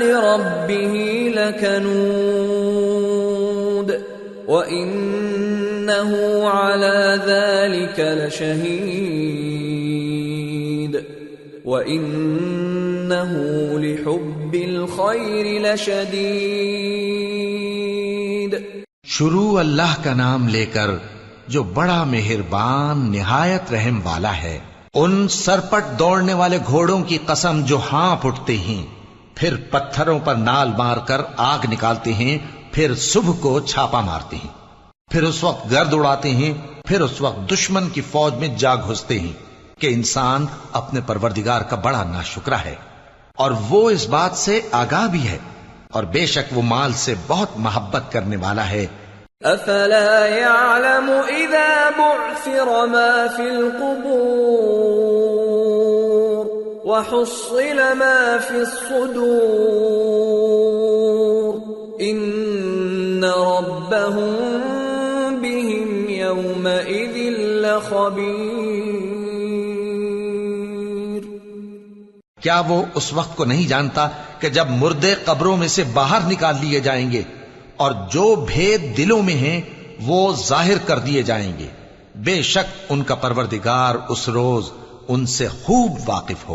لربه لكنود، وإنه على ذلك لشهيد، وإنه لحب الخير لشديد. شروع اللہ کا نام لے کر جو بڑا مہربان، نہایت رحم والا ہے، ان سرپٹ دوڑنے والے گھوڑوں کی قسم جو ہانپ اٹھتے ہیں۔ پھر پتھروں پر نال مار کر آگ نکالتے ہیں، پھر صبح کو چھاپا مارتے ہیں۔ پھر اس وقت گرد اڑاتے ہیں، پھر اس وقت دشمن کی فوج میں جا گھستے ہیں کہ انسان اپنے پروردگار کا بڑا ناشکرا ہے۔ اور وہ اس بات سے آگاہ بھی ہے۔ اور بے شک وہ مال سے بہت محبت کرنے والا ہے۔ افلا يعلم اذا بعثر ما في القبور؟ وحصل ما في الصدور. ان ربهم بهم يومئذ لخبير. کیا وہ اس وقت کو نہیں جانتا کہ جب مردے قبروں میں سے باہر نکال لیے جائیں گے اور جو بھید دلوں میں ہیں وہ ظاہر کر دیے جائیں گے؟ بے شک ان کا پروردگار اس روز ان سے خوب واقف ہوگا۔